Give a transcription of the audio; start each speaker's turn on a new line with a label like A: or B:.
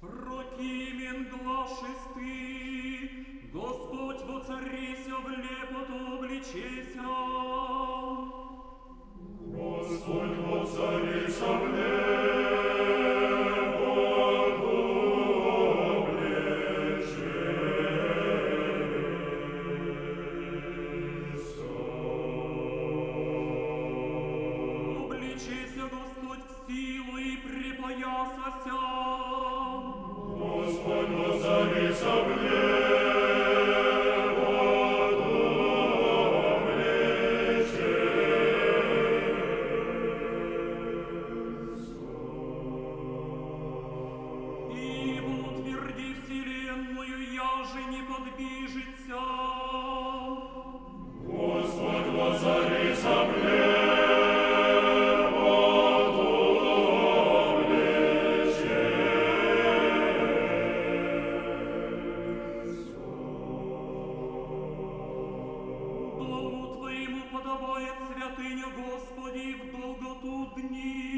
A: Прокимен глашись ты, Господь воцарися в лепоту обличеся.
B: Господь воцарится в небо,
A: Обличеся Господь в силу и припоясася.
B: святыня Господи в
A: долготу дни.